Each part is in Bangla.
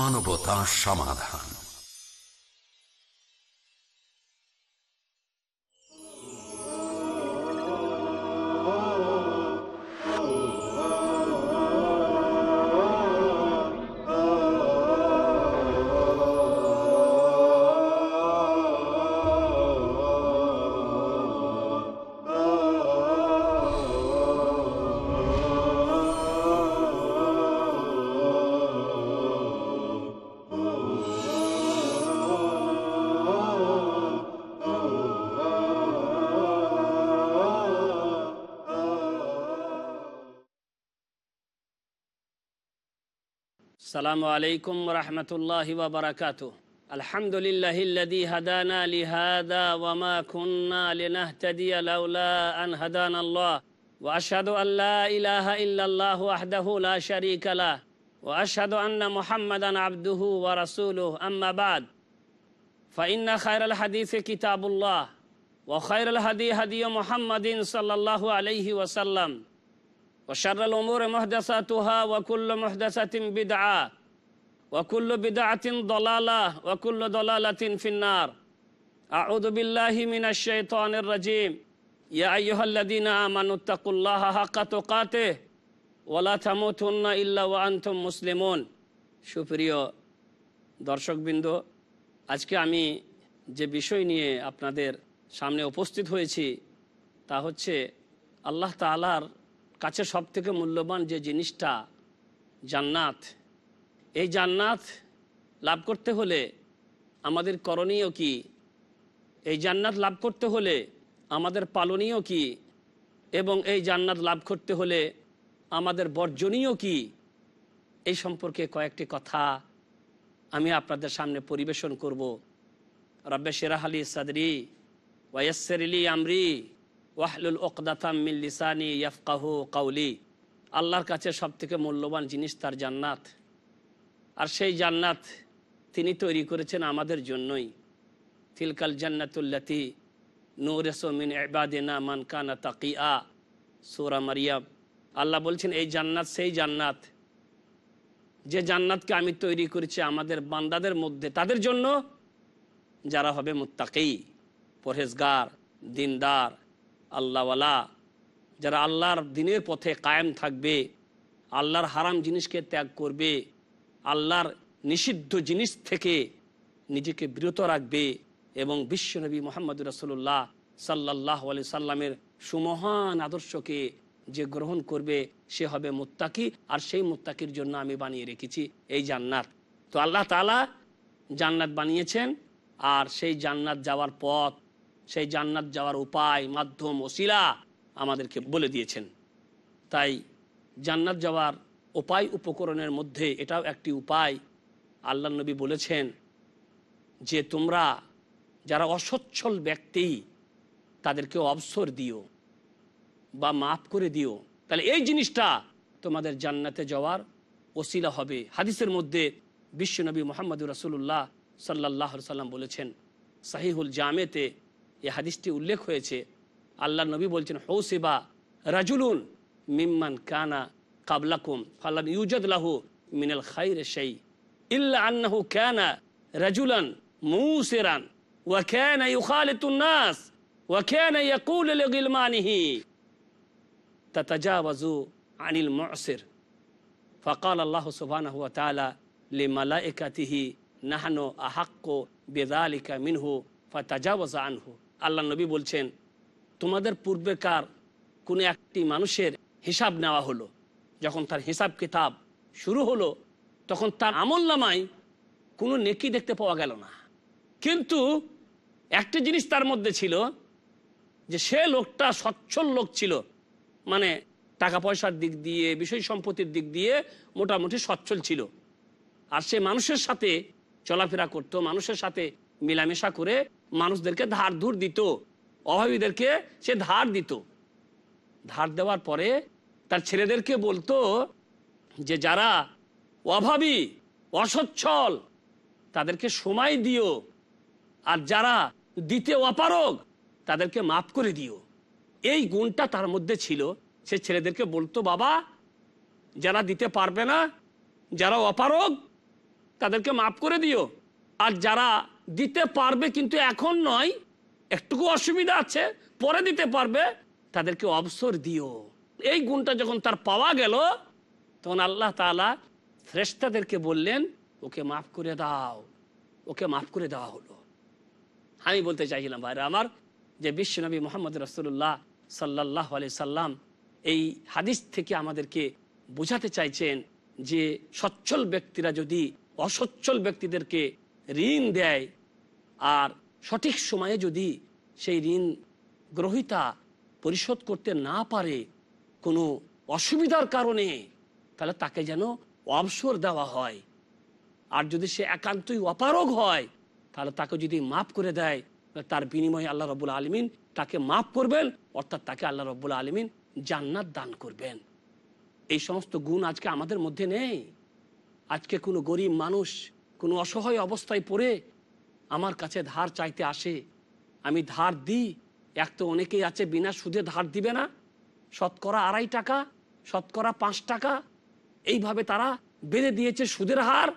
মানবতা সমাধান। السلام عليكم ورحمة الله وبركاته. الحمد لله الذي هدانا لهذا وما كنا لنهتدي لولا أن هدانا الله. وأشهد أن لا إله إلا الله وحده لا شريك له. وأشهد أن محمدا عبده ورسوله. أما بعد فإن خير الحديث كتاب الله وخير الهدي هدي محمد صلى الله عليه وسلم. وشر الأمور محدثاتها وكل محدثة بدعة وكل بدعة ضلالة وكل ضلالة في النار أعوذ بالله من الشيطان الرجيم يا أيها الذين آمنوا اتقوا الله حق تقاته ولا تموتن إلا وأنتم مسلمون সুপ্রিয় দর্শকবৃন্দ আজকে আমি যে বিষয় নিয়ে আপনাদের সামনে উপস্থিত হয়েছি তা হচ্ছে আল্লাহ তালার কাছে সব থেকে মূল্যবান যে জিনিসটা, জান্নাত। এই জান্নাত লাভ করতে হলে আমাদের করণীয় কি? এই জান্নাত লাভ করতে হলে আমাদের পালনীয় কি? এবং এই জান্নাত লাভ করতে হলে আমাদের বর্জনীয় কি? এই সম্পর্কে কয়েকটি কথা আমি আপনাদের সামনে পরিবেশন করব। রব্বে সেরাহ আলী সাদরি ওয়াইসের আমরি ওয়াহলুল ওকদাতাম মিল্লিসানি ইয়াফকাহু কাউলি আল্লাহর কাছে সব থেকে মূল্যবান জিনিস তার জান্নাত। আর সেই জান্নাত তিনি তৈরি করেছেন আমাদের জন্যই। তিলকাল জান্নাতুল্লাতি নূরেসো মিন এবাদিনা মানকানা তাকিয়া, সুরা মারিয়াম। আল্লাহ বলছেন, এই জান্নাত সেই জান্নাত। যে জান্নাতকে আমি তৈরি করেছি আমাদের বান্দাদের মধ্যে, তাদের জন্য যারা হবে মুত্তাকি, পরহেজগার, দিনদার আল্লাহওয়ালা, যারা আল্লাহর দিনের পথে কায়েম থাকবে, আল্লাহর হারাম জিনিসকে ত্যাগ করবে, আল্লাহর নিষিদ্ধ জিনিস থেকে নিজেকে বিরত রাখবে এবং বিশ্বনবী মোহাম্মদ রসুল্লাহ সাল্লাহ আলি সাল্লামের সুমহান আদর্শকে যে গ্রহণ করবে, সে হবে মুত্তাকি। আর সেই মুত্তাকির জন্য আমি বানিয়ে রেখেছি এই জান্নাত। তো আল্লাহ তালা জান্নাত বানিয়েছেন, আর সেই জান্নাত যাওয়ার পথ সেই জান্নাত যাওয়ার উপায়, মাধ্যম, ওসিলা আমাদেরকে বলে দিয়েছেন। তাই জান্নাত যাওয়ার উপায় উপকরণের মধ্যে এটাও একটি উপায় আল্লাহ নবী বলেছেন যে তোমরা যারা অসচ্ছল ব্যক্তি, তাদেরকে অবসর দিও বা মাফ করে দিও। তাহলে এই জিনিসটা তোমাদের জান্নাতে যাওয়ার ওসিলা হবে। হাদিসের মধ্যে বিশ্বনবী মোহাম্মদ রাসুল্লাহ সাল্লাহ সাল্লাম বলেছেন, সাহিহুল জামেতে এই হাদিসটি উল্লেখ হয়েছে আল্লাহ নবী বলছেন হৌসেবা রাজুলুন মিম্মান কানা কাবলাকুম ফালাম ইউজদ লাহু মিনাল খাইর সেই ইল্লা আন্নাহু কানা রাজুলান মুসিরান ওয়া কানা ইউখালিতুন নাস ওয়া কানা ইয়াকুলু লিগিলমানিহি তাতাজাওয়াজু আনিল মুসির فقال الله سبحانه وتعالى لملائكته نحن أحق بذلك منه فتجاوز عنه আল্লাহ নবী বলছেন, তোমাদের পূর্বেকার কোনো একটি মানুষের হিসাব নেওয়া হলো। যখন তার হিসাব কিতাব শুরু হলো, তখন তার আমল নামায় কোনো নেকি দেখতে পাওয়া গেল না। কিন্তু একটা জিনিস তার মধ্যে ছিল, যে সে লোকটা সচ্ছল লোক ছিল। মানে টাকা পয়সার দিক দিয়ে, বিষয় সম্পত্তির দিক দিয়ে মোটামুটি সচ্ছল ছিল। আর সে মানুষের সাথে চলাফেরা করত, মানুষের সাথে মেলামেশা করে মানুষদেরকে ধার ধুর দিত। অভাবীদেরকে সে ধার দিত। ধার দেওয়ার পরে তার ছেলেদেরকে বলতো যে, যারা অভাবী, অসচ্ছল, তাদেরকে সময় দিও। আর যারা দিতে অপারগ, তাদেরকে মাফ করে দিও। এই গুণটা তার মধ্যে ছিল। সে ছেলেদেরকে বলতো, বাবা, যারা দিতে পারবে না, যারা অপারগ, তাদেরকে মাফ করে দিও। আর যারা দিতে পারবে কিন্তু এখন নয়। একটুকু অসুবিধা আছে, পরে দিতে পারবে। তাদেরকে অবসর দিও। এই গুণটা যখন তার পাওয়া গেল, তখন আল্লাহ তাআলা ফ্রেস্তাদেরকে বললেন, ওকে মাফ করে দাও। ওকে মাফ করে দেওয়া হলো। আমি বলতে চাইছিলাম, ভাইরা আমার, যে বিশ্বনবী মোহাম্মদ রসুল্লাহ সাল্লাহ সাল্লাম এই হাদিস থেকে আমাদেরকে বোঝাতে চাইছেন যে সচ্ছল ব্যক্তিরা যদি অসচ্ছল ব্যক্তিদেরকে ঋণ দেয় আর সঠিক সময়ে যদি সেই ঋণ গ্রহিতা পরিশোধ করতে না পারে কোনো অসুবিধার কারণে, তাহলে তাকে যেন অবসর দেওয়া হয়। আর যদি সে একান্তই অপারগ হয়, তাহলে তাকে যদি মাফ করে দেয় তার বিনিময়ে আল্লাহ রবুল আলমিন তাকে মাফ করবেন, অর্থাৎ তাকে আল্লাহ রব্বুল আলমিন জান্নাত দান করবেন। এই সমস্ত গুণ আজকে আমাদের মধ্যে নেই। আজকে কোনো গরিব মানুষ কোনো অসহায় অবস্থায় পড়ে আমার কাছে ধার চাইতে আসে। আমি ধার দিই। এক তো অনেকেই আছে বিনা সুদে ধার দিবে না। শতকরা আড়াই টাকা, শতকরা পাঁচ টাকা। এইভাবে তারা বেঁধে দিয়েছে সুদের হার।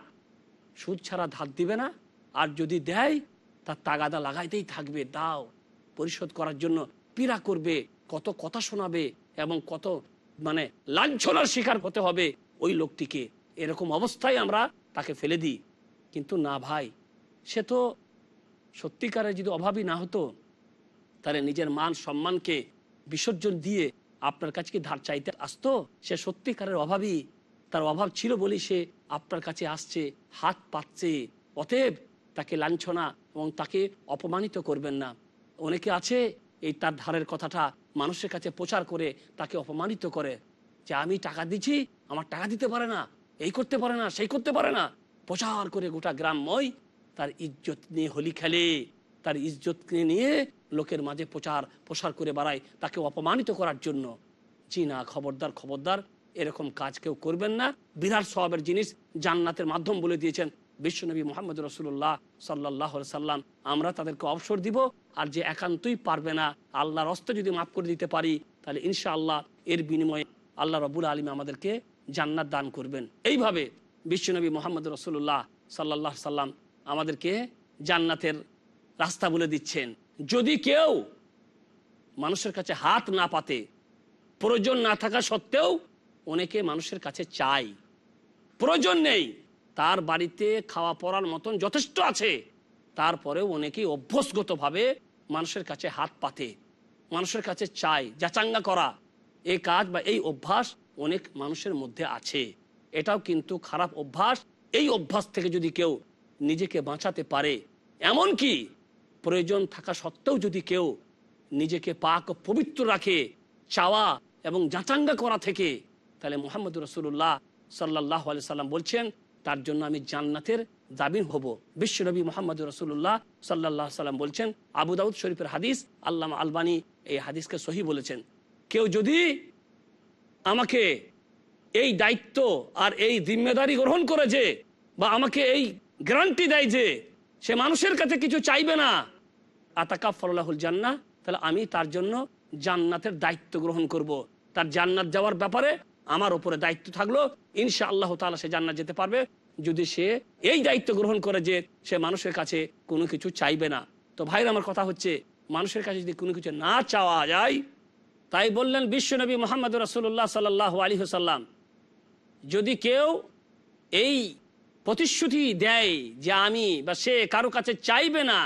সুদ ছাড়া ধার দিবে না। আর যদি দেয়, তার তাগাদা লাগাইতেই থাকবে। দাও, পরিশোধ করার জন্য পীড়া করবে, কত কথা শোনাবে এবং কত মানে লাঞ্ছনার শিকার হতে হবে ওই লোকটিকে। এরকম অবস্থায় আমরা তাকে ফেলে দিই। কিন্তু না ভাই, সে তো সত্যিকারে যদি অভাবী না হতো, তাহলে নিজের মান সম্মানকে বিসর্জন দিয়ে আপনার কাছে কি ধার চাইতে আসতো? সে সত্যিকারের অভাবী, তার অভাব ছিল বলেই সে আপনার কাছে আসছে, হাত পাচ্ছে অতএব তাকে লাঞ্ছনা এবং তাকে অপমানিত করবেন না। অনেকে আছে, এই তার ধারের কথাটা মানুষের কাছে প্রচার করে তাকে অপমানিত করে যে, আমি টাকা দিচ্ছি আমার টাকা দিতে পারে না, এই করতে পারে না, সেই করতে পারে না। প্রচার করে গোটা গ্রামময় তার ইজ্জত নিয়ে হোলি খেলে, তার ইজ্জতকে নিয়ে লোকের মাঝে প্রচার, প্রসার করে বাড়ায় তাকে অপমানিত করার জন্য। জি না, খবরদার খবরদার, এরকম কাজ কেউ করবেন না। বিরাট স্বভাবের জিনিস জান্নাতের মাধ্যম বলে দিয়েছেন বিশ্বনবী মোহাম্মদ রসুল্লাহ সাল্লাহ সাল্লাম আমরা তাদেরকে অবসর দিব, আর যে একান্তই পারবে না, আল্লাহর অস্তে যদি মাফ করে দিতে পারি, তাহলে ইনশাআল্লাহ এর বিনিময়ে আল্লাহ রবুল আলম আমাদেরকে জান্নাত দান করবেন। এইভাবে বিশ্বনবী মোহাম্মদ রসুল্লাহ সাল্লাহ সাল্লাম আমাদেরকে জান্নাতের রাস্তা বলে দিচ্ছেন। যদি কেউ মানুষের কাছে হাত না পাতে, প্রয়োজন না থাকা সত্ত্বেও অনেকে মানুষের কাছে চাই প্রয়োজন নেই, তার বাড়িতে খাওয়া পড়ার মতন যথেষ্ট আছে, তারপরেও অনেকেই অভ্যসগতভাবে মানুষের কাছে হাত পাতে, মানুষের কাছে চাই যাচাঙ্গা করা। এই কাজ বা এই অভ্যাস অনেক মানুষের মধ্যে আছে। এটাও কিন্তু খারাপ অভ্যাস। এই অভ্যাস থেকে যদি কেউ নিজেকে বাঁচাতে পারে। এমন কি প্রয়োজন থাকা সত্ত্বেও যদি কেউ নিজেকে পাক পবিত্র রাখে, চাওয়া এবং যাচাঙ্গা করা থেকে, তাহলে মোহাম্মদ রসুল্লাহ সাল্লাহ আলি সাল্লাম বলছেন, তার জন্য আমি জান্নাতের দাবিন হব। বিশ্বনবী মোহাম্মদ রসুল্লাহ সাল্লাহ সাল্লাম বলছেন, আবু দাউদ শরীফের হাদিস আল্লাহ আলবানী এই হাদিসকে সহি বলেছেন। কেউ যদি আমাকে এই দায়িত্ব আর এই জিম্মেদারি গ্রহণ করেছে বা আমাকে এই গ্যারান্টি দেয় যে সে মানুষের কাছে কিছু চাইবে না। আতাকা ফলাহুল জান্না তাহলে আমি তার জন্য জান্নাতের দায়িত্ব গ্রহণ করব। তার জান্নাত যাওয়ার ব্যাপারে আমার ওপরে দায়িত্ব থাকল। ইনশা আল্লাহ তালা সে জান্নাত যেতে পারবে। যদি সে এই দায়িত্ব গ্রহণ করে যে সে মানুষের কাছে কোনো কিছু চাইবে না। তো ভাইর আমার কথা হচ্ছে, মানুষের কাছে যদি কোনো কিছু না চাওয়া যায়, তাই বললেন বিশ্বনবী মোহাম্মদ রসুল্লাহ সাল্লাহ আলী সাল্লাম যদি কেউ এই প্রতিশ্রুতি দেয় যে আমি বা সে কারও কাছে চাইবে না,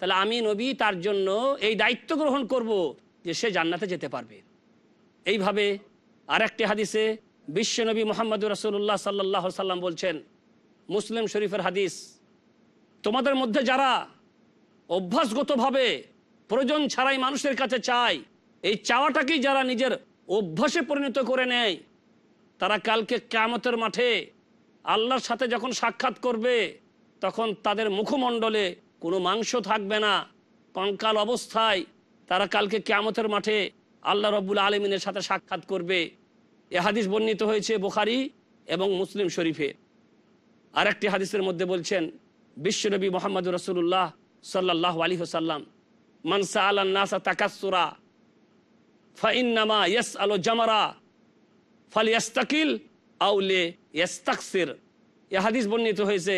তাহলে আমি নবী তার জন্য এই দায়িত্ব গ্রহণ করব যে সে জান্নাতে যেতে পারবে। এইভাবে আরেকটি হাদিসে বিশ্বনবী মোহাম্মদ রসুল্লাহ সাল্লাহ সাল্লাম বলছেন, মুসলিম শরীফের হাদিস, তোমাদের মধ্যে যারা অভ্যাসগতভাবে প্রয়োজন ছাড়াই মানুষের কাছে চায়, এই চাওয়াটাকেই যারা নিজের অভ্যাসে পরিণত করে নেয়, তারা কালকে ক্যামতের মাঠে আল্লাহর সাথে যখন সাক্ষাৎ করবে, তখন তাদের মুখমণ্ডলে কোনো মাংস থাকবে না। কঙ্কাল অবস্থায় তারা কালকে ক্যামতের মাঠে আল্লাহ রব্বুল আলমিনের সাথে সাক্ষাৎ করবে। এ হাদিস বর্ণিত হয়েছে বোখারি এবং মুসলিম শরীফে। আরেকটি হাদিসের মধ্যে বলছেন বিশ্বনবী মোহাম্মদ রসুল্লাহ সাল্লাহ আলী হোসাল্লাম মানসা আল্লাহ তাকাসুরা ফাইন্নামা ইয়াস আলো জামারা, ফালিয়াস্তাকিল আউলে ইয়াস্তাকসির। এ হাদিস বর্ণিত হয়েছে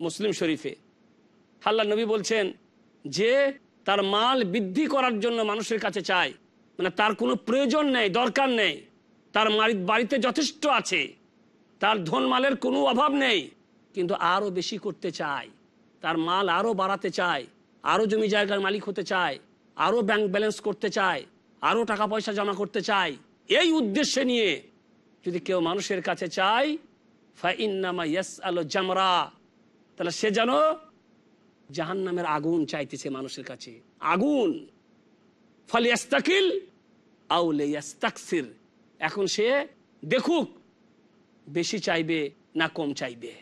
মুসলিম শরীফে। আল্লাহ নবী বলছেন, যে তার মাল বৃদ্ধি করার জন্য মানুষের কাছে চায় মানে তার কোনো প্রয়োজন নেই, দরকার নেই, তার বাড়িতে যথেষ্ট আছে, তার ধন মালের কোনো অভাব নেই, কিন্তু আরও বেশি করতে চায়, তার মাল আরও বাড়াতে চায়, আরও জমি জায়গার মালিক হতে চায়, আরও ব্যাংক ব্যালেন্স করতে চায়, আরও টাকা পয়সা জমা করতে চায়, এই উদ্দেশ্যে নিয়ে যদি কেউ মানুষের কাছে চায়, ফাইন্নামা ইয়াস আলো জামরা। তাহলে সে যেন জাহান নামের আগুন চাইতেছে মানুষের কাছে। আগুন। ফলে ইয়াস্তাকিল আউলে ইয়াস্তাকসির এখন সে দেখুক, বেশি চাইবে না কম চাইবে।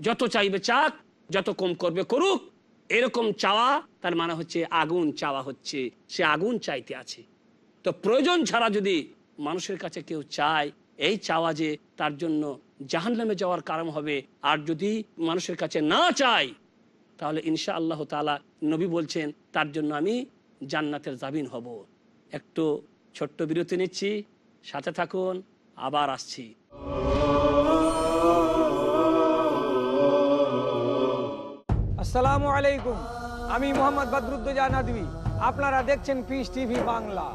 যত চাইবে চাক, যত কম করবে করুক, এরকম চাওয়া, তার মানে হচ্ছে আগুন চাওয়া হচ্ছে, সে আগুন চাইতে আছে। তো প্রয়োজন ছাড়া যদি মানুষের কাছে কেউ চায় এই চাওয়া যে তার জন্য জাহান্নামে যাওয়ার কারণ হবে। আর যদি মানুষের কাছে না চায়, তাহলে ইনশা আল্লাহ তালা নবী বলছেন, তার জন্য আমি জান্নাতের জাবিন হব। একটু ছোট্ট বিরতি নিচ্ছি, সাথে থাকুন, আবার আসছি। আসসালামু আলাইকুম, আমি মোহাম্মদ বদরুদ্দোজা নদী আপনারা দেখছেন পিস টিভি বাংলা।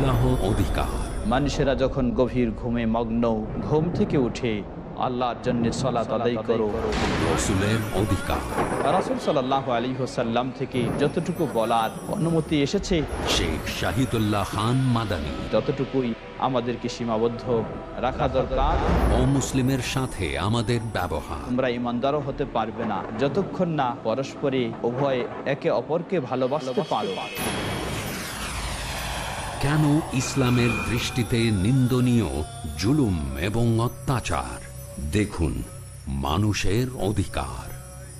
আল্লাহ অধিকার। মানুষেরা যখন গভীর ঘুমে মগ্ন ঘুম থেকে উঠে আল্লাহর জন্য সলাত আদায় করো। রসুলের অধিকার। রাসুল সাল্লাহ আলী হোসাল্লাম থেকে যতটুকু বলার অনুমতি এসেছে শেখ শাহিদুল্লাহ খান মাদানী। ততটুকুই আমাদেরকে সীমাবদ্ধ রাখা দরকার অমুসলিমের সাথে আমাদের ব্যবহার। তোমরা ইমানদারও হতে পারবে না যতক্ষণ না পরস্পরে উভয়ে একে অপরকে ভালোবাসতে পারো কেন ইসলামের দৃষ্টিতে নিন্দনীয়, জুলুম এবং অত্যাচার? দেখুন, মানুষের অধিকার।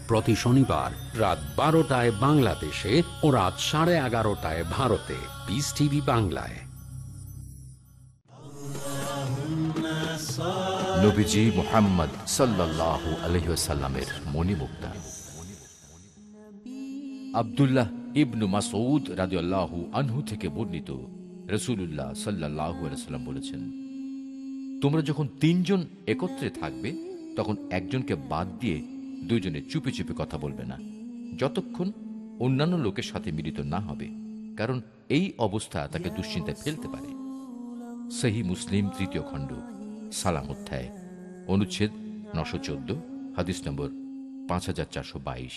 প্রতি শনিবার রাত বারোটায় বাংলাদেশে ও রাত সাড়ে এগারোটায় ভারতে। পিস টিভি বাংলায়। নবীজি মোহাম্মদ আবদুল্লাহ ইবনু মাসউদ রাদিয়াল্লাহু আনহু থেকে বর্ণিত। রসুল্লাহ সাল্লাহ সাল্লাম বলেছেন, তোমরা যখন তিনজন একত্রে থাকবে, তখন একজনকে বাদ দিয়ে দুইজনে চুপে চুপে কথা বলবে না, যতক্ষণ অন্যান্য লোকের সাথে মিলিত না হবে, কারণ এই অবস্থা তাকে দুশ্চিন্তায় ফেলতে পারে। সহি মুসলিম তৃতীয় খণ্ড, সালাম অধ্যায়, অনুচ্ছেদ নশো চোদ্দ, হাদিস নম্বর পাঁচ হাজার চারশো বাইশ।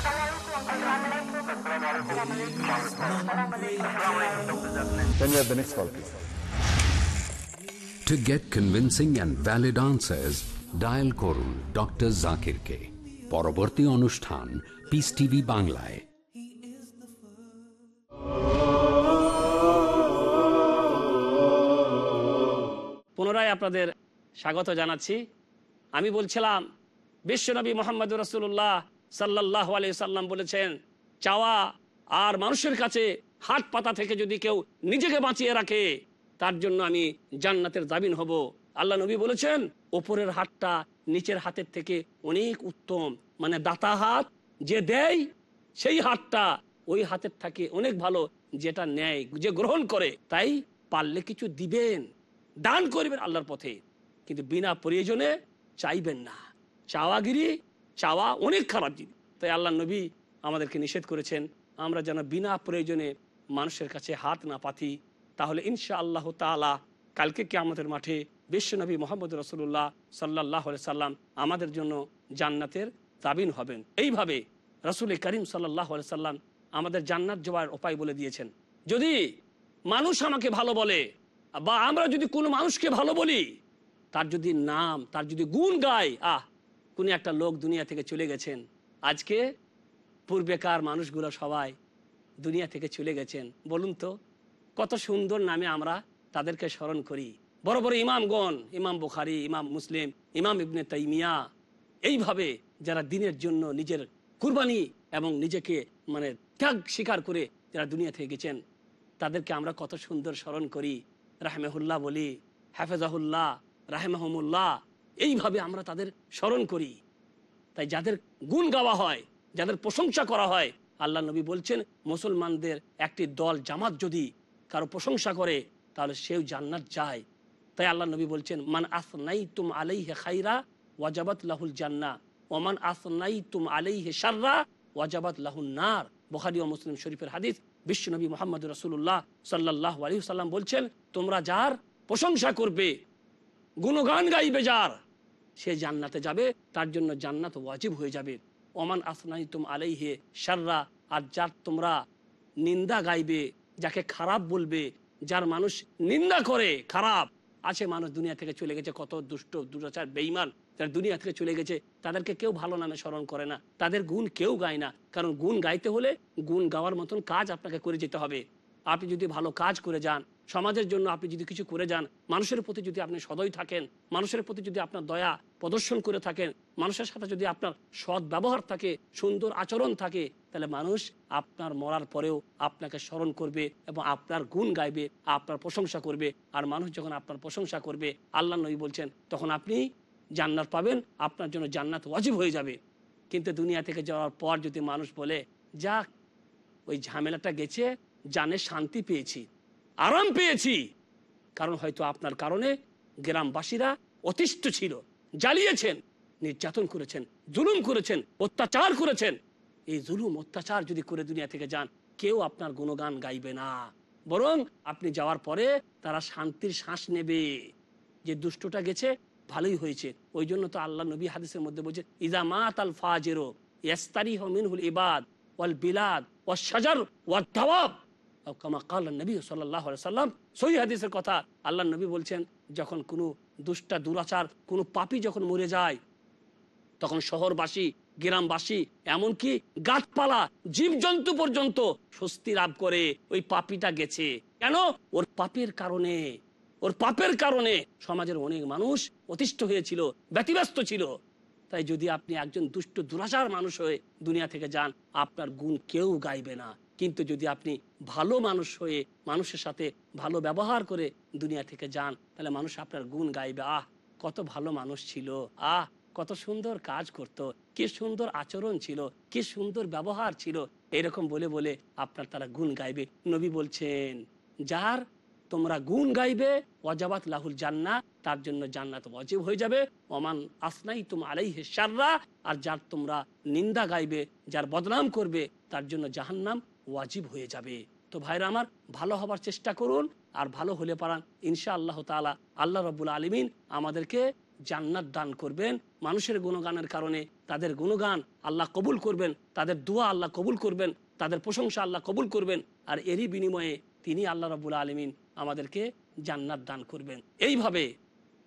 Then you have the next call, please. To get convincing and valid answers, dial করুন ডক্টর জাকিরকে পরবর্তী অনুষ্ঠান পিস টিভি বাংলায়। পুনরায় আপনাদের স্বাগত জানাচ্ছি। আমি বলছিলাম বিশ্বনবী মোহাম্মদ রসুল্লাহ সাল্লাহ আলি সাল্লাম বলেছেন চাওয়া আর মানুষের কাছে হাত পাতা থেকে যদি কেউ নিজেকে বাঁচিয়ে রাখে, তার জন্য আমি জান্নাতের দাবিন হব। আল্লাহ নবী বলেছেন, ওপরের হাতটা নিচের হাতের থেকে অনেক উত্তম। মানে দাতা হাত যে দেয়, সেই হাতটা ওই হাতের থাকে অনেক ভালো যেটা নেয়, যে গ্রহণ করে। তাই পারলে কিছু দিবেন, দান করবেন আল্লাহর পথে। কিন্তু বিনা প্রয়োজনে চাইবেন না। চাওয়াগিরি, চাওয়া অনেক খারাপ জিনিস। তাই আল্লাহ নবী আমাদেরকে নিষেধ করেছেন আমরা যেন বিনা প্রয়োজনে মানুষের কাছে হাত না পাতি, তাহলে ইনশা আল্লাহ তালা কালকে কে আমাদের মাঠে বিশ্বনবী মোহাম্মদ রসুল্লাহ সাল্লাহ সাল্লাম আমাদের জন্য জান্নাতের তাবিন হবেন। এইভাবে রসুল করিম সাল্লাহ সাল্লাম আমাদের জান্নাত যাওয়ার উপায় বলে দিয়েছেন। যদি মানুষ আমাকে ভালো বলে, বা আমরা যদি কোনো মানুষকে ভালো বলি, তার যদি নাম, তার যদি গুণ গায়, আহ, কোন একটা লোক দুনিয়া থেকে চলে গেছেন। আজকে পূর্বেকার মানুষগুলো সবাই দুনিয়া থেকে চলে গেছেন। বলুন তো, কত সুন্দর নামে আমরা তাদেরকে স্মরণ করি। বড় বড় ইমামগণ, ইমাম বুখারি, ইমাম মুসলিম, ইমাম ইবনে তাইমিয়া, এইভাবে যারা দিনের জন্য নিজের কুরবানি এবং নিজেকে মানে ত্যাগ স্বীকার করে যারা দুনিয়া থেকে গেছেন, তাদেরকে আমরা কত সুন্দর স্মরণ করি। রাহমেহুল্লাহ বলি, হাফেজাহুল্লাহ, রাহেমাহমুল্লাহ, এইভাবে আমরা তাদের স্মরণ করি। তাই যাদের গুণ গাওয়া হয় যাদের প্রশংসা করা হয়, আল্লাহ নবী বলছেন, মুসলমানদের একটি দল জামাত যদি কারও প্রশংসা করে, তাহলে সেও জান্নাত যায়। তাই আল্লাহ নবী বলছেন, মান আসনাই তুম আলাই হে খাইরা ওয়াজাবাত লাহুল জান্না ওমান আসনাই তুম আলাইহে সাররা ওয়াজাবাত লাহুল নার। বখারি ও মুসলিম শরীফের হাদিস বিশ্বনবী মোহাম্মদ রসুল্লাহ সাল্লাহ আলী সাল্লাম বলছেন, তোমরা যার প্রশংসা করবে, গুণগান গাইবে যার, সে জান্নাতে যাবে, তার জন্য জান্নাত ওয়াজিব হয়ে যাবে। ওমান আসনাই তুম আলাইহে সাররা আর যার তোমরা নিন্দা গাইবে, যাকে খারাপ বলবে, যার মানুষ নিন্দা করে, খারাপ। আছে মানুষ দুনিয়া থেকে চলে গেছে, কত দুষ্ট, দুরাচার বেইমান যারা দুনিয়া থেকে চলে গেছে, তাদেরকে কেউ ভালো নামে স্মরণ করে না। তাদের গুণ কেউ গায় না, কারণ গুণ গাইতে হলে গুণ গাওয়ার মতন কাজ আপনাকে করে যেতে হবে। আপনি যদি ভালো কাজ করে যান সমাজের জন্য আপনি যদি কিছু করে যান, মানুষের প্রতি যদি আপনি সদয় থাকেন, মানুষের প্রতি যদি আপনার দয়া প্রদর্শন করে থাকেন, মানুষের সাথে যদি আপনার সৎ ব্যবহার থাকে, সুন্দর আচরণ থাকে, তাহলে মানুষ আপনার মরার পরেও আপনাকে স্মরণ করবে এবং আপনার গুণ গাইবে, আপনার প্রশংসা করবে। আর মানুষ যখন আপনার প্রশংসা করবে, আল্লাহ নবী বলছেন, তখন আপনি জান্নাত পাবেন, আপনার জন্য জান্নাত ওয়াজিব হয়ে যাবে। কিন্তু দুনিয়া থেকে যাওয়ার পর যদি মানুষ বলে, যাক, ওই ঝামেলাটা গেছে, জানে শান্তি পেয়েছি। আরাম পেয়েছি। কারণ হয়তো আপনার কারণে গ্রামবাসীরা অতিষ্ঠ ছিল। জ্বালিয়েছেন, নির্যাতন করেছেন, জুলুম করেছেন, অত্যাচার করেছেন। এই জুলুম, অত্যাচার যদি করে দুনিয়া থেকে যান, কেউ আপনার গুণগান গাইবে না। বরং আপনি যাওয়ার পরে তারা শান্তির শ্বাস নেবে। যে দুষ্টটা গেছে, ভালোই হয়েছে। ওই জন্য তো আল্লাহ নবী হাদিসের মধ্যে বলছে ইজা মাত আল ফাজেরো ইয়াস্তারি মিনহুল ইবাদ ওয়াল বিলাদ ওয়াল শাজার ওয়াল কামা কাল নবী সাল্লাহ সাল্লাম হাদিসের কথা। আল্লাহ নবী বলছেন, যখন কোনো দুষ্টা, দুরাচার, কোনো পাপি যখন মরে যায়, তখন শহরবাসী, গ্রামবাসী, এমনকি গাছপালা, জীবজন্তু পর্যন্ত স্বস্তি লাভ করে, ওই পাপিটা গেছে। কেন? ওর পাপের কারণে। ওর পাপের কারণে সমাজের অনেক মানুষ অতিষ্ঠ হয়েছিল, ব্যতিব্যস্ত ছিল। তাই যদি আপনি একজন দুষ্ট, দুরাচার মানুষ হয়ে দুনিয়া থেকে যান, আপনার গুণ কেউ গাইবে না। কিন্তু যদি আপনি ভালো মানুষ হয়ে মানুষের সাথে ভালো ব্যবহার করে দুনিয়া থেকে যান, তাহলে মানুষ আপনার গুণ গাইবে। আহ, কত ভালো মানুষ ছিল। আহ, কত সুন্দর কাজ করত। কি সুন্দর আচরণ ছিল। কি সুন্দর ব্যবহার ছিল। এরকম বলে বলে আপনার তারা গুণ গাইবে। নবী বলছেন, যার তোমরা গুণ গাইবে অজাবাত লাহুল জান্না তার জন্য জান্নাত অজীব হয়ে যাবে। ওমান আসনাই তুম আলাই হেসাররা আর যার তোমরা নিন্দা গাইবে, যার বদনাম করবে, তার জন্য জাহান্নাম ওয়াজিব হয়ে যাবে। তো ভাইরা আমার, ভালো হবার চেষ্টা করুন আর ভালো হলে পারান। ইনশা আল্লাহ তালা আল্লাহ রব্বুল আলমিন আমাদেরকে জান্নাত দান করবেন। মানুষের গুণগানের কারণে তাদের গুণগান আল্লাহ কবুল করবেন, তাদের দোয়া আল্লাহ কবুল করবেন, তাদের প্রশংসা আল্লাহ কবুল করবেন আর এরই বিনিময়ে তিনি আল্লাহ রব্বুল আলমিন আমাদেরকে জান্নাত দান করবেন। এইভাবে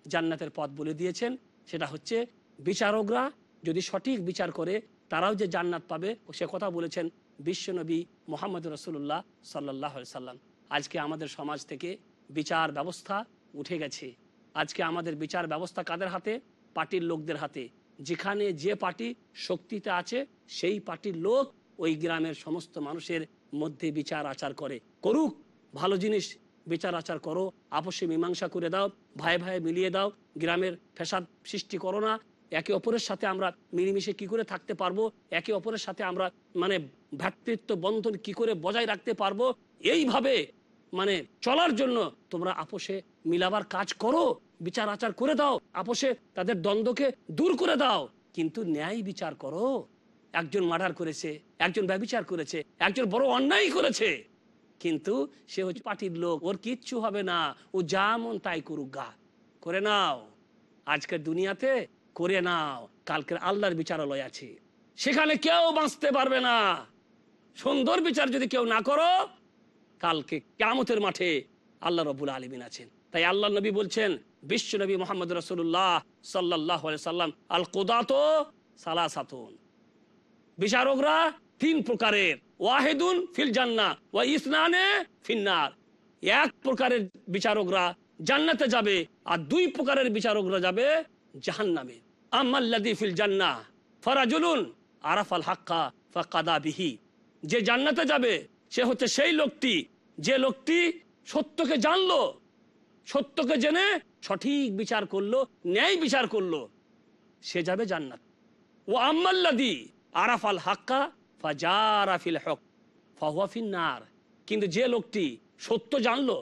জান্নাতের পথ বলে দিয়েছেন, সেটা হচ্ছে বিচারকরা যদি সঠিক বিচার করে, তারাও যে জান্নাত পাবে, সে কথা বলেছেন বিশ্বনবী মোহাম্মদ রসুল্লাহ সাল্লাহ সাল্লাম। আজকে আমাদের সমাজ থেকে বিচার ব্যবস্থা উঠে গেছে। আজকে আমাদের বিচার ব্যবস্থা কাদের হাতে? পার্টির লোকদের হাতে। যেখানে যে পার্টি শক্তিতে আছে, সেই পার্টির লোক ওই গ্রামের সমস্ত মানুষের মধ্যে বিচার আচার করে। করুক, ভালো জিনিস বিচার আচার করো। আপসে মীমাংসা করে দাও, ভাই ভাই মিলিয়ে দাও। গ্রামের ফেসাদ সৃষ্টি করো না। একে অপরের সাথে আমরা মিলেমিশে কি করে থাকতে পারব? একে অপরের সাথে আমরা মানে ভ্রাতৃত্ব বন্ধন কি করে বজায় রাখতে পারব? এইভাবে মানে চলার জন্য তোমরা আপোষে মিলাবার কাজ করো, বিচার আচার করে দাও, আপোষে তাদের দ্বন্দ্বকে দূর করে দাও। কিন্তু ন্যায় বিচার করো। একজন মার্ডার করেছে, একজন ব্যবচার করেছে, একজন বড় অন্যায় করেছে। কিন্তু সে হচ্ছে পার্টির লোক, ওর কিচ্ছু হবে না। ও যা মন তাই করুক গা। করে নাও। আজকের দুনিয়াতে করে নাও, কালকের আল্লাহর বিচারালয় আছে। সেখানে কেউ বাঁচতে পারবে না। সুন্দর বিচার যদি কেউ না করো, কালকে কেমতের মাঠে আল্লাহ রবুল আলমিন আছেন। তাই আল্লাহ নবী বলছেন, বিশ্ব নবী মোহাম্মদ রসুল্লাহ সাল্লাহ সাল্লাম আল কোদাতো সালাসাতুন। বিচারকরা তিন প্রকারের, ওয়াহেদুন ফিল জান্না ওয়া ইসনানে ফিন্নার এক প্রকারের বিচারকরা জান্নাতে যাবে আর দুই প্রকারের বিচারকরা যাবে জাহান্নামে। আম্মাল্লাদি ফিল জান্না ফরাজুলুন আরাফাল হাক্কা ফাকাদা বিহি। যে জান্নাতে যাবে, সে হচ্ছে সেই লোকটি। যে লোকটি সত্যকে জানলো, সত্যকে জেনে সঠিক বিচার করল, ন্যায় বিচার করল, সে যাবে জান্নাত। ও আম্মাল্লাদি আরাফাল হাক্কা ফাজারাফিল হক ফাহুয়াফিন নার। কিন্তু যে লোকটি সত্য জানলো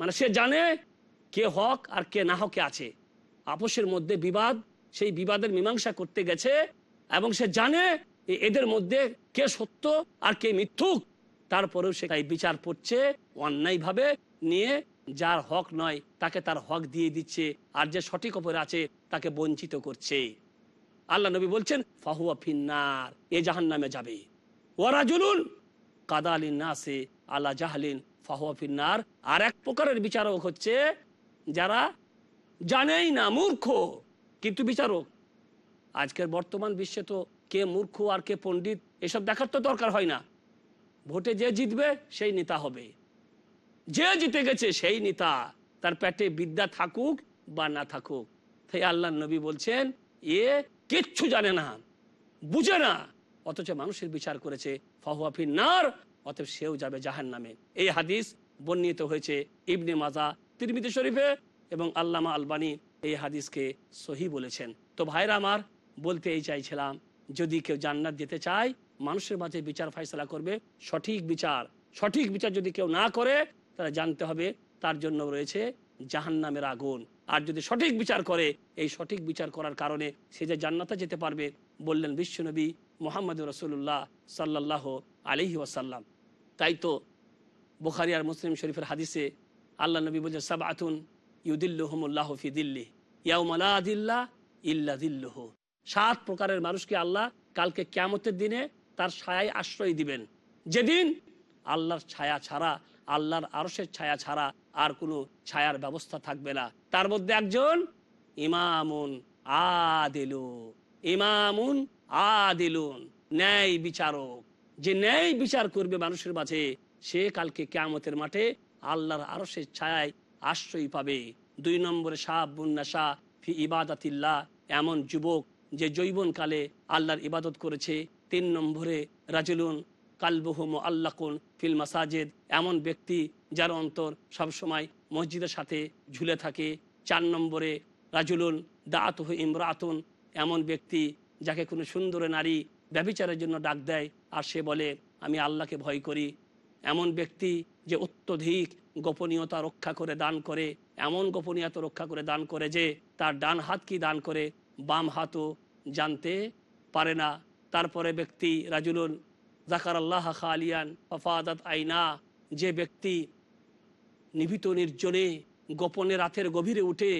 মানে সে জানে কে হক আর কে না হকে আছে। আপোষের মধ্যে বিবাদ সেই বিবাদের মীমাংসা করতে গেছে এবং সে জানে এদের মধ্যে কে সত্য আর কে মিথ্যুক। তারপরেও সে তাই বিচার করছে, অন্যায়ভাবে নিয়ে যার হক নয় তাকে তার হক দিয়ে দিচ্ছে আর যে সঠিক ওপরে আছে তাকে বঞ্চিত করছে। আল্লাহ নবী বলছেন, ফাহুয়া ফিন্নার, এ জাহান নামে যাবে ওয়ারাজুলুন কাদালিন নাসে আল্লাহ জাহালিন, ফাহুয়া ফিন্নার। আর এক প্রকারের বিচারক হচ্ছে যারা জানেই না মূর্খ। কিন্তু বিচারক, আজকের বর্তমান বিশ্বে তো কে মূর্খ আর কে পণ্ডিত, এসব দেখার তো দরকার হয় না। ভোটে যে জিতবে, সেই নেতা হবে। যে জিতে গেছে, সেই নেতা। তার পেটে বিদ্যা থাকুক বা না থাকুক। তাই আল্লাহ নবী বলছেন, এ কিচ্ছু জানে না, বুঝে না। অথচ মানুষের বিচার করেছে ফাহুয়াফির নার অতএব সেও যাবে জাহান নামে এই হাদিস বর্ণিত হয়েছে ইবনে মাজা তিরমিদি শরীফে এবং আল্লামা আলবানী এই হাদিসকে সহি বলেছেন। তো ভাইরা আমার, বলতে এই চাইছিলাম, যদি কেউ জান্নাত যেতে চায়, মানুষের মাঝে বিচার ফাইসলা করবে, সঠিক বিচার সঠিক বিচার যদি কেউ না করে, তাহলে জানতে হবে তার জন্য রয়েছে জাহান্নামের আগুন। আর যদি সঠিক বিচার করে, এই সঠিক বিচার করার কারণে সে যে জান্নাতে যেতে পারবে, বললেন বিশ্বনবী মোহাম্মদ রসুল্লাহ সাল্লাহ আলহি ওয়াসাল্লাম। তাই তো বুখারি আর মুসলিম শরীফের হাদিসে আল্লাহ নবী বলছে সাব আতুন ইউদিল্লুহমুল্লাহ দিল্লি ইয়াউমালা দিল্লা ইল্লা দিল্লুহ। সাত প্রকারের মানুষকে আল্লাহ কালকে ক্যামতের দিনে তার ছায়ায় আশ্রয় দিবেন। যেদিন আল্লাহর ছায়া ছাড়া, আল্লাহর আরসের ছায়া ছাড়া আর কোনো ছায়ার ব্যবস্থা থাকবে না। তার মধ্যে একজন ইমামুন আদিলু ইমামুন আদিলুন, ন্যায় বিচারক। যে ন্যায় বিচার করবে মানুষের মাঝে, সে কালকে কেয়ামতের মাঠে আল্লাহর আরসের ছায়ায় আশ্রয় পাবে। দুই নম্বরে শাহ বুন্নাশা ফি ইবাদাতিল্লাহ, এমন যুবক যে যৌবনকালে আল্লাহর ইবাদত করেছে। তিন নম্বরে রাজুলুন কালবহুম আল্লাকুন ফিল মাসাজেদ, এমন ব্যক্তি যার অন্তর সবসময় মসজিদের সাথে ঝুলে থাকে। চার নম্বরে রাজুলুন দাঁতহ ইমরাতুন, এমন ব্যক্তি যাকে কোনো সুন্দর নারী ব্যবিচারের জন্য ডাক দেয় আর সে বলে, আমি আল্লাহকে ভয় করি। এমন ব্যক্তি যে অত্যধিক গোপনীয়তা রক্ষা করে দান করে, এমন গোপনীয়তা রক্ষা করে দান করে যে তার ডান হাত কি দান করে, বাম হাতও জানতে পারে না। তারপরে ব্যক্তি রাজুলুন জাকার আল্লাহ খালিয়ান ফফাদাত আইনা, যে ব্যক্তি নিভৃত নির্জনে গোপনে রাতের গভীরে উঠে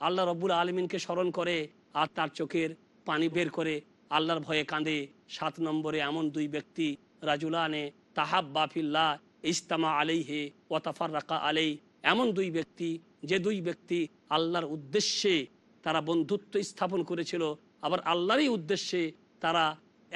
আল্লাহ রব্বুল আলমিনকে স্মরণ করে আর তার চোখের পানি বের করে, আল্লাহর ভয়ে কাঁদে। সাত নম্বরে এমন দুই ব্যক্তি রাজুলানে তাহাব বাফিল্লা ইস্তামা আলাইহে ওয়াতাফার রাকা আলাই এমন দুই ব্যক্তি, যে দুই ব্যক্তি আল্লাহর উদ্দেশ্যে তারা বন্ধুত্ব স্থাপন করেছিল, আবার আল্লাহরই উদ্দেশ্যে তারা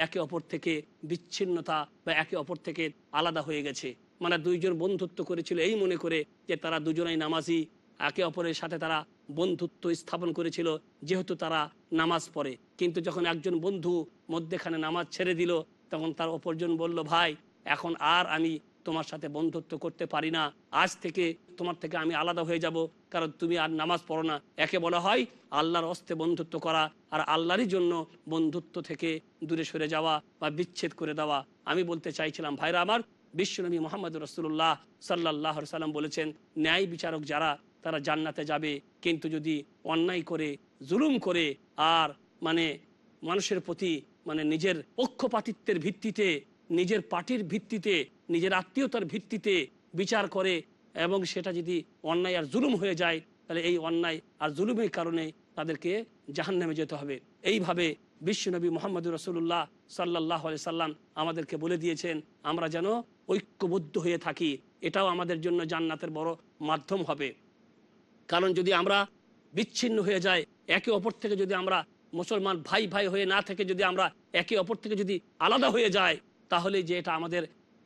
একে অপর থেকে বিচ্ছিন্নতা বা একে অপর থেকে আলাদা হয়ে গেছে। মানে দুইজন বন্ধুত্ব করেছিল এই মনে করে যে তারা দুজনাই নামাজি, একে অপরের সাথে তারা বন্ধুত্ব স্থাপন করেছিল, যেহেতু তারা নামাজ পড়ে। কিন্তু যখন একজন বন্ধু মধ্যেখানে নামাজ ছেড়ে দিল, তখন তার অপরজন বলল, ভাই এখন আর আমি তোমার সাথে বন্ধুত্ব করতে পারি না। আজ থেকে তোমার থেকে আমি আলাদা হয়ে যাব, কারণ তুমি আর নামাজ পড়ো না। একে বলা হয় আল্লাহর অস্তে বন্ধুত্ব করা আর আল্লাহরই জন্য বন্ধুত্ব থেকে দূরে সরে যাওয়া বা বিচ্ছেদ করে দেওয়া। আমি বলতে চাইছিলাম, ভাইরা আমার বিশ্বনবী মোহাম্মদ রসুল্লাহ সাল্লাহ সাল্লাম বলেছেন, ন্যায় বিচারক যারা, তারা জান্নাতে যাবে। কিন্তু যদি অন্যায় করে, জুলুম করে, আর মানে মানুষের প্রতি মানে নিজের পক্ষপাতিত্বের ভিত্তিতে নিজের পার্টির ভিত্তিতে, নিজের আত্মীয়তার ভিত্তিতে বিচার করে এবং সেটা যদি অন্যায় আর জুলুম হয়ে যায়, তাহলে এই অন্যায় আর জুলুমের কারণে তাদেরকে জাহান্নামে যেতে হবে। এইভাবে বিশ্বনবী মোহাম্মদ রসুল্লাহ সাল্লাহ সাল্লাম আমাদেরকে বলে দিয়েছেন, আমরা যেন ঐক্যবদ্ধ হয়ে থাকি। এটাও আমাদের জন্য জান্নাতের বড় মাধ্যম হবে। কারণ যদি আমরা বিচ্ছিন্ন হয়ে যায় একে অপর থেকে যদি আমরা মুসলমান ভাই ভাই হয়ে না থেকে যদি আমরা একে অপর থেকে যদি আলাদা হয়ে যায় তাহলে যে এটা আমাদের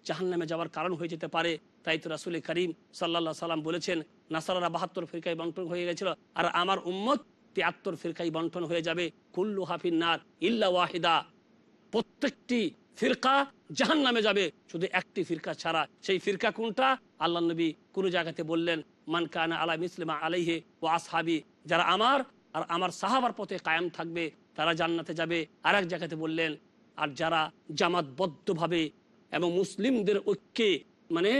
জাহান্নামে যাওয়ার কারণ হয়ে যেতে পারে, তাই তো রাসুল করিম সাল্লাহ সাল্লাম বলেছেন, নাসারারা বাহাত্তর ফিরকায় বন্টন হয়ে গেছিল, আর আমার উম্মত তিয়াত্তর ফিরকাই বন্টন হয়ে যাবে কুল্লু হাফিনার ইল্লা ওয়াহিদা। প্রত্যেকটি ফিরকা জাহান নামে যাবে, শুধু একটি ফিরকা ছাড়া। সেই ফিরকা কোনটা? আল্লাহ নবী কোন জায়গাতে বললেন, মান কানা আলা মিসলিমা আলাইহে ও আসহাবি। যারা আমার আর আমার সাহাবার পথে কায়েম থাকবে, তারা জান্নাতে যাবে। আর এক জায়গাতে বললেন আর যারা জামাতবদ্ধভাবে এবং মুসলিমদের ঐক্যে মানে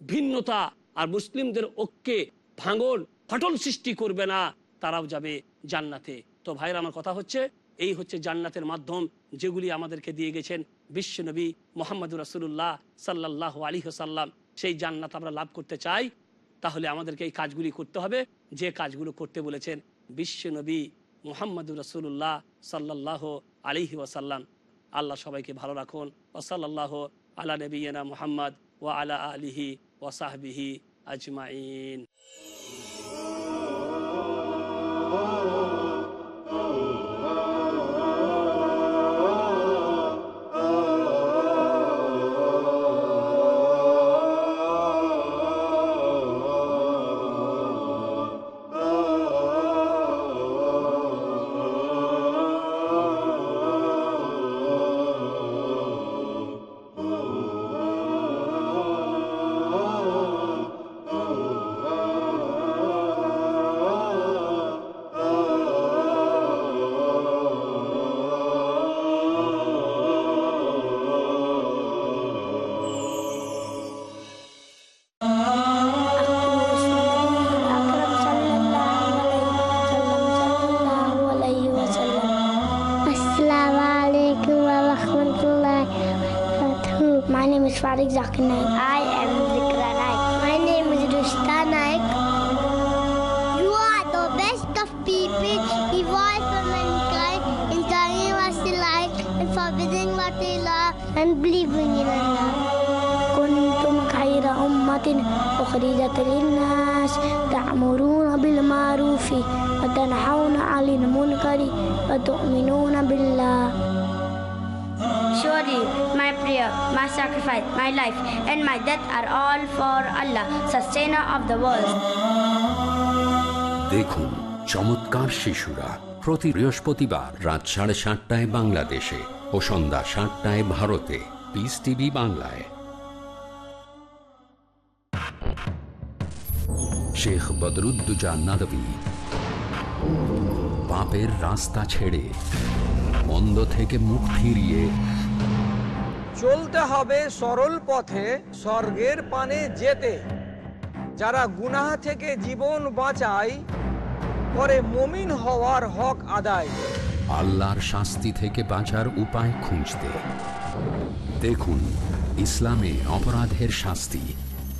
ভিন্নতা আর মুসলিমদের ঐক্যে ভাঙন, ফাটল সৃষ্টি করবে না, তারাও যাবে জান্নাতে। তো ভাইরা আমার কথা হচ্ছে, এই হচ্ছে জান্নাতের মাধ্যম যেগুলি আমাদেরকে দিয়ে গেছেন বিশ্বনবী মোহাম্মদ রাসুল্লাহ সাল্লাহ আলী সাল্লাম সেই জান্নাত আমরা লাভ করতে চাই, তাহলে আমাদেরকে এই কাজগুলি করতে হবে। যে কাজগুলো করতে বলেছেন বিশ্বনবী মোহাম্মদ রসুল্লাহ সাল্লাহ আলিহি ওয়াসাল্লাম। আল্লাহ সবাইকে ভালো রাখুন। ওসাল্লাহ আলা নবীনা মোহাম্মদ ও আলা আলিহি ওয়াসাহবিহি আজমাইন। name is Farid Zakir Naik. I am Zikra Naik. My name is Rushta Naik. You are the best of people, evolved for mankind, in telling what they like and forbidding what they love and believing in Allah. كنتم خير أمة أخرجت للناس تأمرون بالمعروف وتنحون عن المنكر وتؤمنون بالله Surely my prayer, my sacrifice, my life, and my death are all for Allah, sustainer of the world. দেখুন চমৎকার শিশুরা প্রতি বৃহস্পতিবার রাত সাড়ে সাতটায় বাংলাদেশে ও সন্ধ্যা সাতটায় ভারতে। পিস টিভি বাংলায়। শেখ বদরুদ্দুজা নাদবী। পাপের রাস্তা ছেড়ে মন্দ থেকে মুখ ফিরিয়ে চলতে হবে সরল পথে স্বর্গের পানে যেতে। যারা গুনাহ থেকে জীবন বাঁচায়, পরে মমিন হওয়ার হক আদায়। আল্লাহর শাস্তি থেকে বাঁচার উপায় খুঁজতে। দেখুন, ইসলামে অপরাধের শাস্তি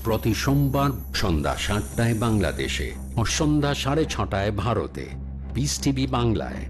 প্রতি সোমবার সন্ধ্যা সাতটায় বাংলাদেশে ও সন্ধ্যা সাড়ে ছটায় ভারতে। পিস টিভি বাংলায়।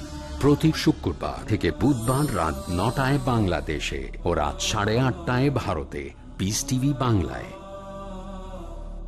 প্রতি শুক্রবার থেকে বুধবার রাত নটায় বাংলাদেশে ও রাত সাড়ে আটটায় ভারতে। পিস টিভি বাংলায়।